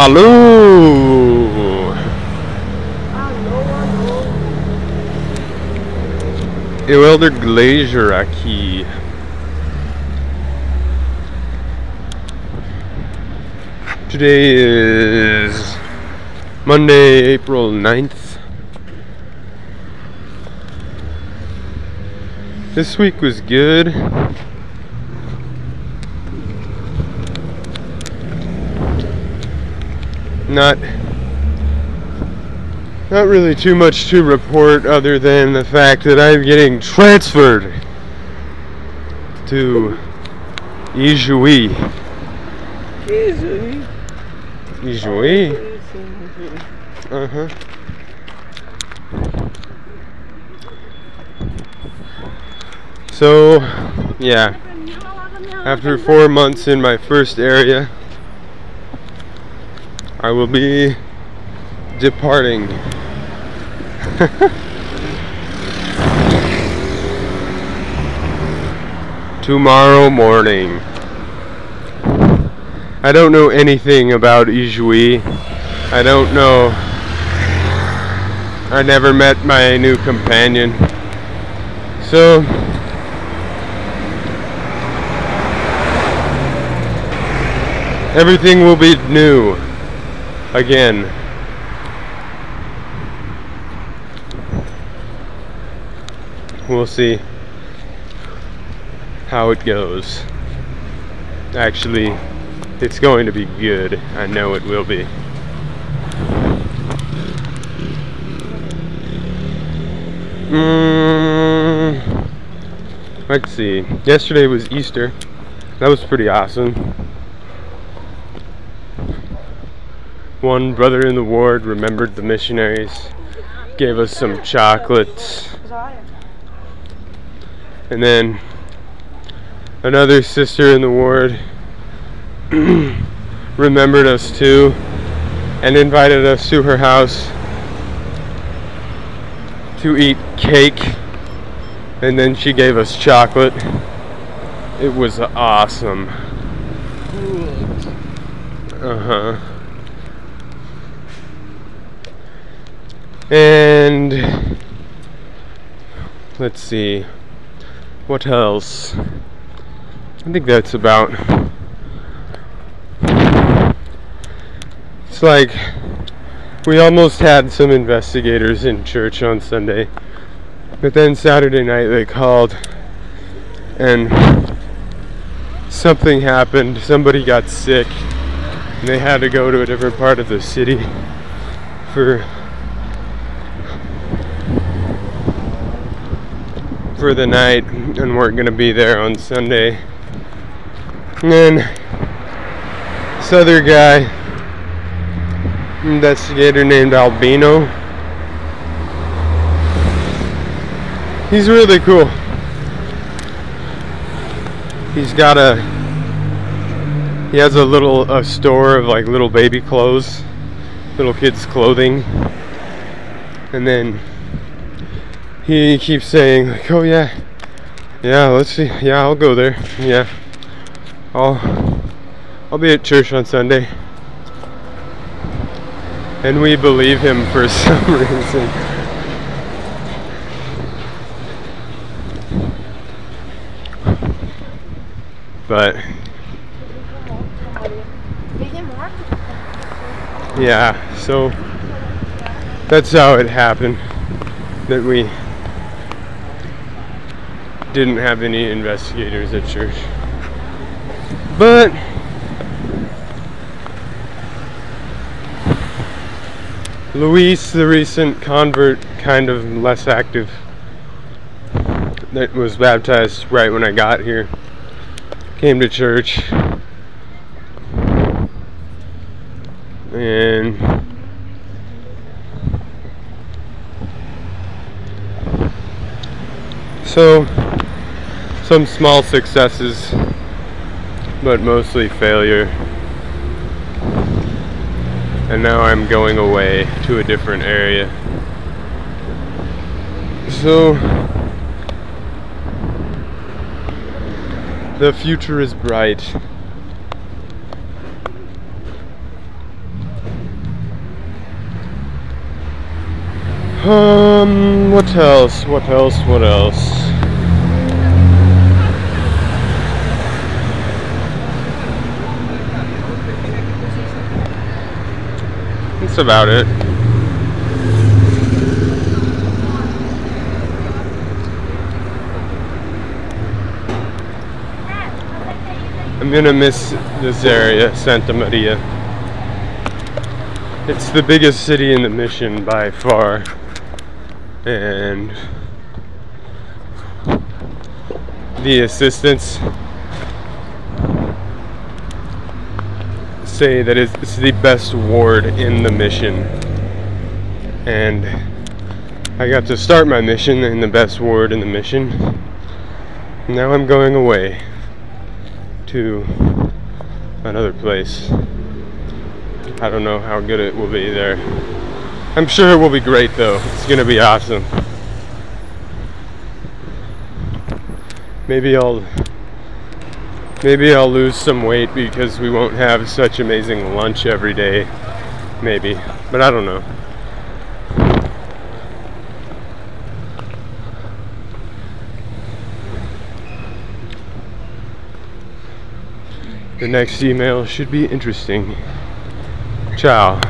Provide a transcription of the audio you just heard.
Alô! Eu Elder Glazer aqui. Today is Monday, April 9th. This week was good. Not not really too much to report other than the fact that I'm getting transferred to Ijuí. Easy. Ijuí? Uh-huh. So, yeah. After four months in my first area, I will be departing. Tomorrow morning. I don't know anything about Ijuí. I don't know. I never met my new companion. So, everything will be new again. We'll see how it goes. Actually, it's going to be good. I know it will be. Mm, let's see. Yesterday was Easter. That was pretty awesome. One brother in the ward remembered the missionaries, gave us some chocolates, and then another sister in the ward remembered us too and invited us to her house to eat cake. And then she gave us chocolate. It was awesome. Uh-huh and let's see what else? I think that's about it's like we almost had some investigators in church on Sunday but then Saturday night they called and something happened. Somebody got sick and they had to go to a different part of the city for for the night and weren't going to be there on Sunday. And then this other guy, investigator named Albino, he's really cool. He's got a, he has a little a store of like little baby clothes, little kids clothing, and then he keeps saying like, "Oh yeah, yeah, let's see, yeah, I'll go there, yeah, I'll, I'll be at church on Sunday," and we believe him for some reason. But yeah, so that's how it happened that we didn't have any investigators at church. But Luis, the recent convert, kind of less active, that was baptized right when I got here, came to church. And so some small successes, but mostly failure. And now I'm going away to a different area. So, the future is bright. Um, what else? What else? What else? That's about it. I'm gonna miss this area, Santa Maria. It's the biggest city in the mission by far. And the assistants say that it's the best ward in the mission. And I got to start my mission in the best ward in the mission. Now I'm going away to another place. I don't know how good it will be there. I'm sure it will be great though. It's gonna be awesome. Maybe I'll maybe I'll lose some weight because we won't have such amazing lunch every day. Maybe. But I don't know. The next email should be interesting. Ciao.